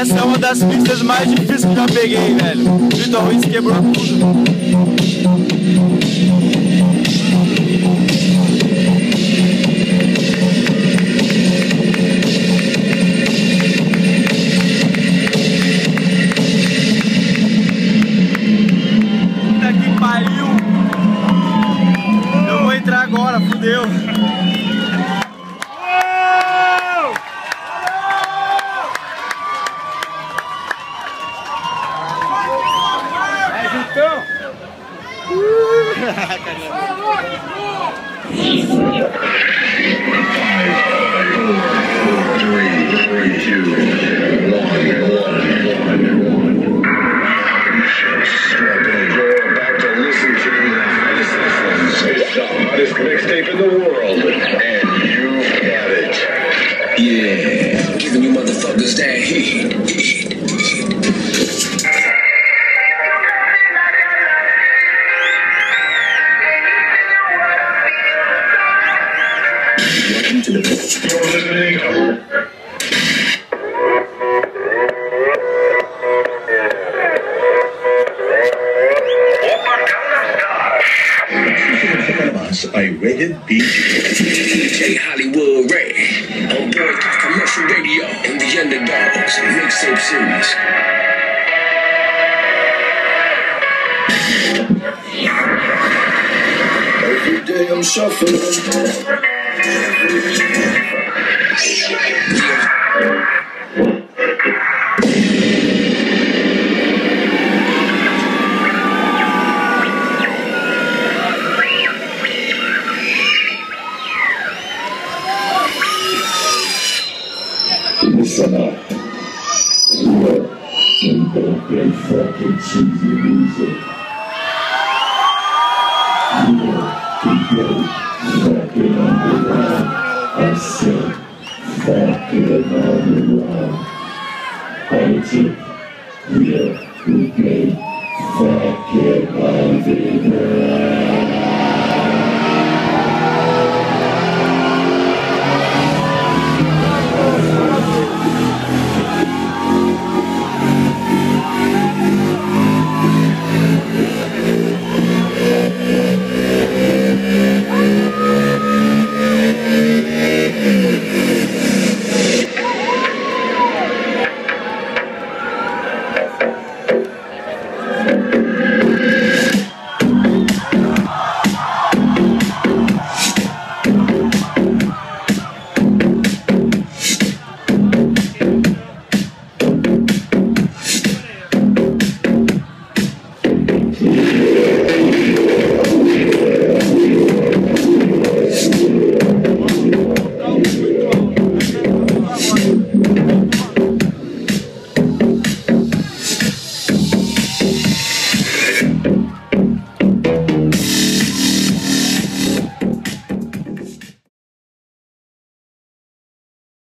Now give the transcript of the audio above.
Essa é uma das pistas mais difíceis que já peguei, velho. Vitor Ruiz quebrou tudo. It's the hottest mixtape in the world, and you've got it. Yeah, giving you motherfuckers that heat. To the You're to a rated PG. DJ Hollywood Ray on broadcast commercial radio and the underdogs mixtape series. Every day I'm shuffling. Listen up. Fucking cheesy music. I said fucking underground. Hold it. We're the big fucking underground. Música